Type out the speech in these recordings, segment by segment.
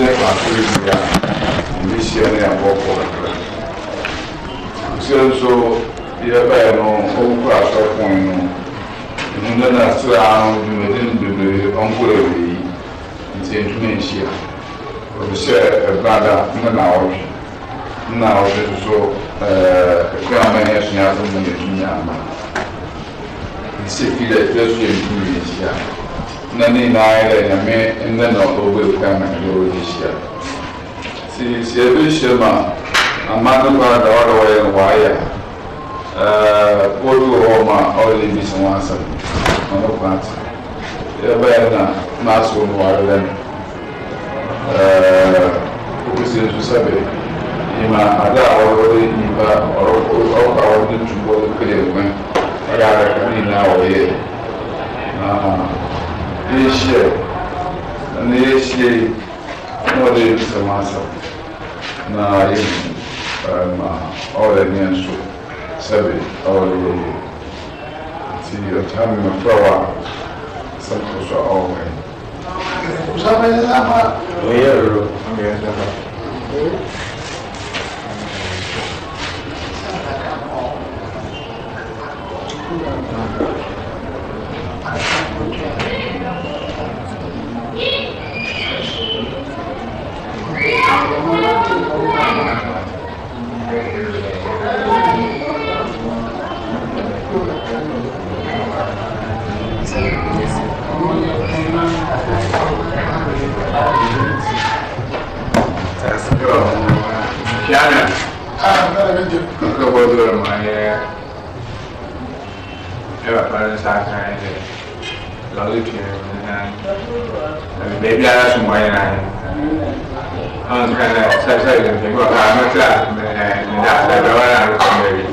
Muslim activity and missionary and work program. Ṣé n so yẹ báyìí nù ọ̀nkú àtọ́kùn inú inú dáná síra àrùn dùmẹ̀dín dùmẹ̀ ọ̀nkú rẹ̀ wèyí ntí ntúmọ̀ nhyia. Òbíṣẹ́ ẹ̀gbádà nínú àwọ̀hwẹ̀ nínú àwọ̀hwẹ̀ soso ẹ̀kọ́ àmọ́ ẹ̀yẹ sùn yà fún mi yẹ tún yà àmà. Ìṣèkí dẹ̀ ẹ̀fẹ́ sùn yẹ tún yẹ na niile anyị rere nyame nne na ọgbụgbọ ebuka manyere oyihyia si si eh, ebe hyia ma amado kwa da ọrụ wọya waya kpọrọ ụwa ma ọrụ ebi sị nwa asị ma ọ kwa ntị ebe ya na na-asụ ụmụ warịrị m eh, okwesị nso sebe ịma ada ọrụ nnipa ọrụ ọkwa ọrụ ntụgbọ kere ekwe ọ ga-arịa ka niile awọ ya ishe na ishe wanda ya bisa masa na yin auren yansu sabi aure ti ọ̀tá mi fẹ́wà sàkóso ọ̀wẹ́ ọ̀sán mẹ́rin lápá ọ̀yẹ́ ẹ̀rọ ọ̀yẹ́ ẹ̀rọ Maybe I have some kan náà ṣáṣá ìlú ìpín kọ́ ká mọ́ tí a nìdá ṣàbẹ̀ wọ́n náà lọ́sọ̀ mẹ́rin.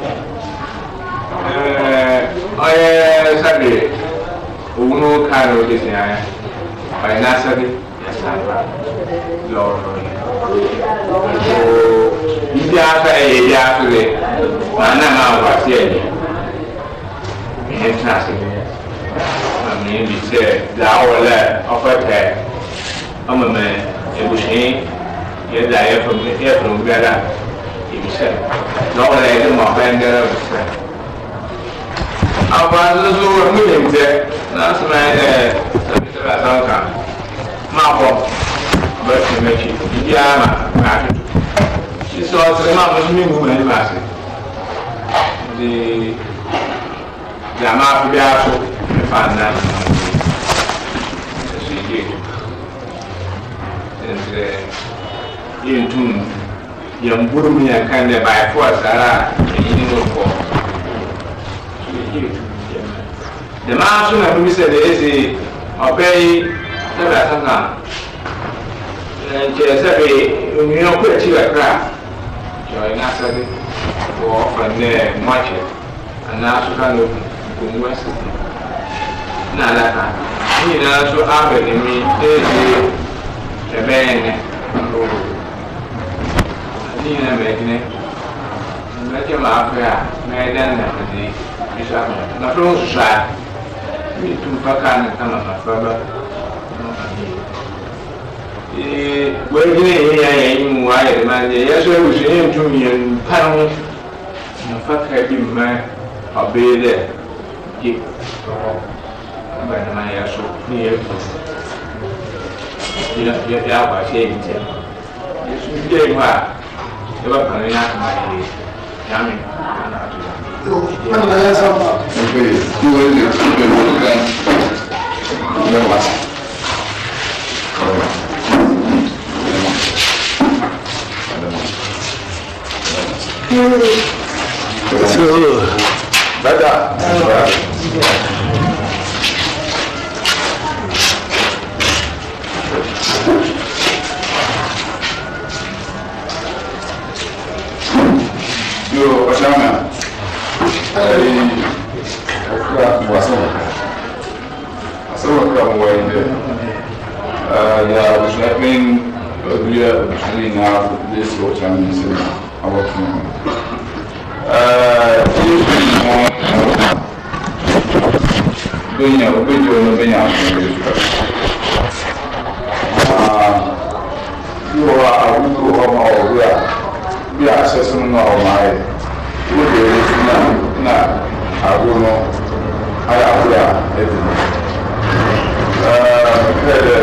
Ọyẹ sábẹ̀ òun ló ká ló ṣe sìn ayẹ. Ọyẹ náà sábẹ̀ lọ́rọ̀ lọ́rọ̀. Ibi afa bi sɛ daa wɔlɛ ɔfɛtɛ ɔmɛmɛ ebusin yɛ da yɛ fɛn yɛ fɛn gbɛra ebi sɛ lɔɔre yɛ de mɔ bɛn dɛrɛ bi sɛ afaani nso wɔ mu yɛn tɛ n'asɛmɛ ɛɛ sɛbi sɛbi asan kan maa kɔ ɔbɛ fi mɛkyi bibi ama maa tutu sisi ɔsɛ maa mo sumi ngu mɛ ɛni maa se de jamaa bi a so ne fa nan. yentum yɛn burum yɛn kan dɛ baafo da yɛyini no kɔ dɛm ara nso na bi sɛ deɛ ɛsi ɔbɛ yi sɛbi asasa nkyɛn sɛbi onua kɔ akyi kakra kyɛwɛ n'asɛ de wɔ ɔfa nɛ mɔkyɛ anaa so ka no nkomu ɛsi na adaka ne nyinaa nso abɛ ne mi ɛsi ɛbɛyɛ nɛ ɔwɔ. Medina Medina mɛte maafe a mɛyɛdɛ nnafadi bisa kɔ nafe wo susaa mi tumpa kaa ne kama nafa ba wɔgyina yɛ yɛ yɛ yi mu ayɛ dɛm adeɛ yɛ so ewu so yɛ ntum yɛ mpa ho nafa kaa bi mma ɔbɛyɛ dɛ gye tɔhɔ aba dɛm ayɛ so ne yɛ fu yɛ yɛ abɔ ahyɛ yɛ nkyɛn yɛ so bi dɛ mu a sebab kami nak kembali kami anak tu. Mana yang sama? Okay, dua ini sudah bukan lewat. So, dadah. Dadah. àwọn fún un. tí ó sì mọ gbẹ̀yìn ọ̀gbẹ́jọ ọlọ́gbẹ̀yìn àfẹ́rẹ́ bí wọ́n àwùjọ ọmọ ọ̀gbẹ́ à bí àṣẹ sínú ọmọ rẹ̀ ó lè rí sínú náà àgbọ̀nà ayàwúrà ẹ̀dùn. bẹ́ẹ̀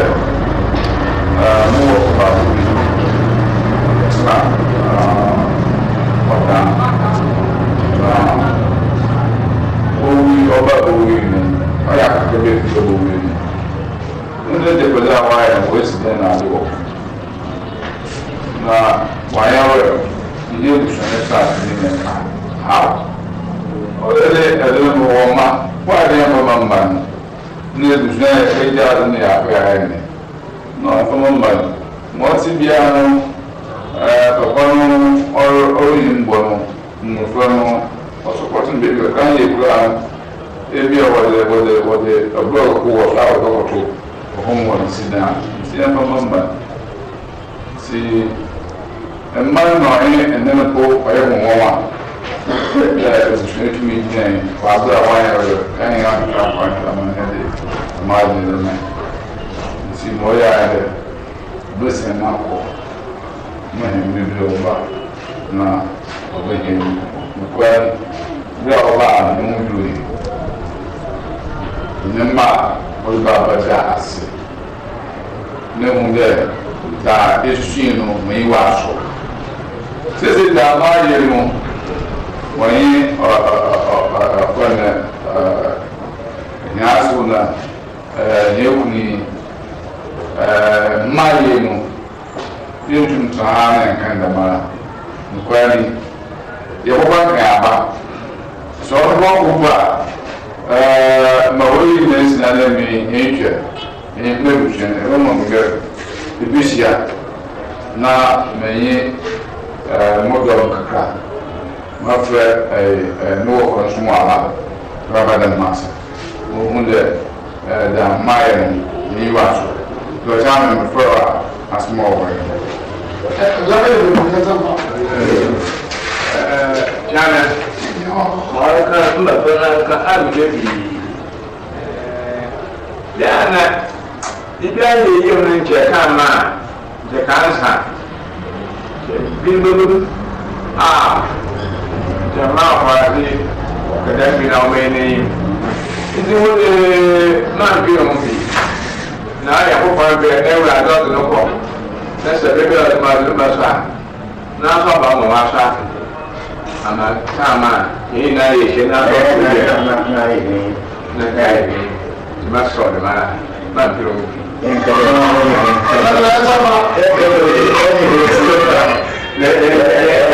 ele ele wɔma waade yɛ mma no ne ebusua yɛ egya ado ne ayɛ ne na ɔfa mo mma no ma ɔte bia no ɛɛ papa no ɔre ɔreyi mbɔ no mmɔfra no ɔso kɔto no beebi kakra yɛ kura ebi a wɔde wɔde wɔde ɔbura kɔkɔ wɔ fla wɔde kɔto ɔhom wɔ ne si dan si yɛ mama mma si mmaa na ɔnye ɔyɛ wɔn wɔn a. da opportunity meeting and Babu Awaya hanging out in front of my head, the margin of the man. You see, Moya had a blessing now for many people over. Now, over here, because we are all out and we do it. Nyɛma ɔlba abɛda ase ne mu dɛ daa esui no meyi wɔ aso wani kwanne nyaso na yewu ni mmaye no yɛntum saa na nka ndamara nkwaa ni yɛbɔbɔ nkan aba sɛ ɔbɛbɔ nkokɔ a ma wɔyi na asina na me yɛntwa na abusua no ɛbɛma mbɛ ebi hyia na manyi mmɔdɔ mafrɛ ne wɔ hɔ nso mu ala raba da ma ase wohu dɛ da mmaayɛ no ne yiwa so dɔkyɛ ame mefrɛ a asoma wɔ hɔ yane ɔka mbapɛ ọlọ́run àti kẹ̀dẹ́ fi na ọmọ ẹni ìdí wọ́n lè náà bí òun bì náà yẹ kó kọ́ bẹ ẹwùrẹ́ àdọ́tún ló pọ̀ lẹ́sẹ̀ bíbí ọ̀dọ́ máa ló bá sá náà sọ̀ bá mọ̀ wá sá àmà sáàmà yìí náà yẹ ṣe náà lọ́ sí ibẹ̀ náà yẹ ní ìmá sọ̀ ọ̀dọ̀ máa náà bí òun bì. Nǹkan ọ̀rọ̀ yẹn. Ẹ̀ka ló ń sábà. Ẹ̀ka ló ń sábà.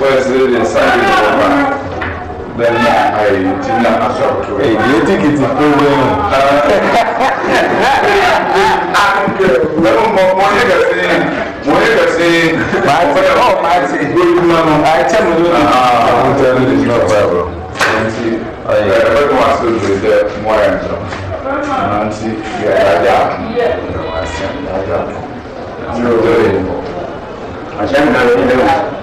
wɛsiri de sanni bɔ ba bɛna ayi ti na aṣọ tó. ee yé tigi ti tó wẹ́n. mo ní ka se ní ka se. maa ọ maa ti gbóyúmọ́ nù. a cẹ́ mi ló ní. àwọn tẹ ní ní ìlú ọ̀pá ẹ̀rọ. nti ẹ bẹ kó wá sí ojú ìjẹ mú ayé njọ. nti yẹ ẹja ẹja. ti o tó yẹ. àṣẹ mi náà ló dẹ́wọ̀.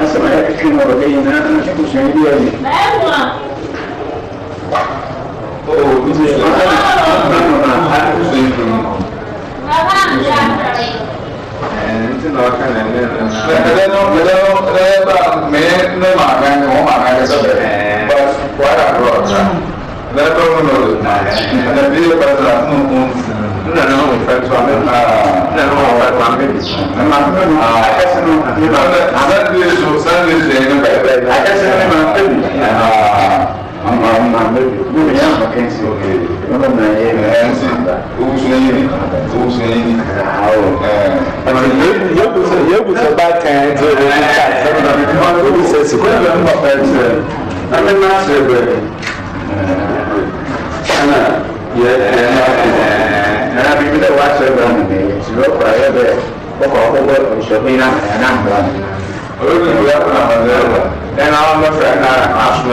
nasıl ayak için orada inanan bu söylüyorum. Oo, bu da Bas, kuara kuara. Lalu menurut saya, ada bila pada umum Yeah wá sọ́dọ̀ ọ̀nà ìṣòro ẹ̀bẹ̀ kọ́kọ́ kọ́kọ́ ìṣòro iná ẹ̀ náà ń bọ̀ ọ́nà. olóògùn ìwé ọ̀nà ọ̀dọ́ ẹ̀wà ẹ̀nà àwọn mẹ́fẹ̀ẹ́ náírà máa sún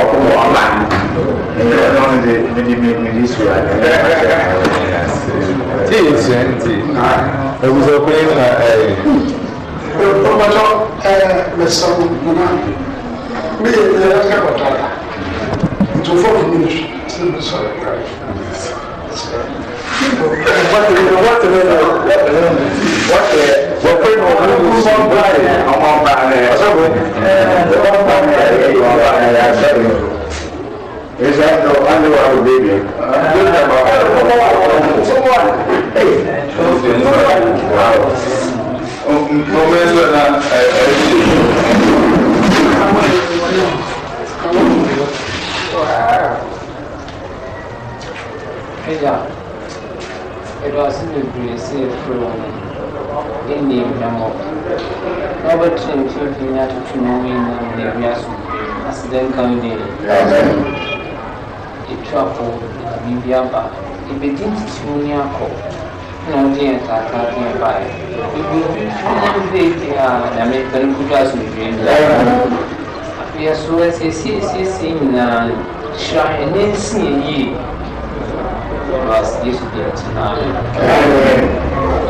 ọkùnrin wọn bá ní. ẹ̀yẹ ọ̀nà ọ̀nà ti mímí mímí sùn àná. tí èsì ẹ̀ ń tì ẹ̀wùsọ̀ pé ẹ̀ ọgbọdọ ẹẹ mẹsàn nana mi yẹ ẹyẹ kakọtọ la ntòfọ mi ni sọ ti mi sọ ẹkọ yẹ. Someone. Wow. Um, um, um, um, um, um, from ɛne ɛmɔ na wɔbɛtena mfimfini ne atwetwe mu wei na ne awia so aseda a wo ne ɛtu apɔ biribi aba ɛbɛdi ntitimu ne akɔ na wɔde yɛn taataa de yɛn baeɛ ɛgu mfimfini a nyame pɛ no kudu asomdwee mu afei so ɛsɛsiesiesie nyinaa hyira ɛnɛ nsia yie Yesu de ɛtena amen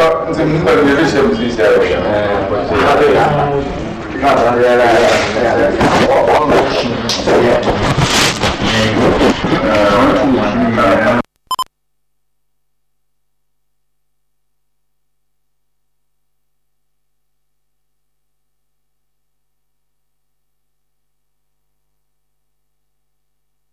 你这个你这个是不是？哎，不对呀，你看，这样来来来，我我我，这边，嗯，嗯，嗯，嗯。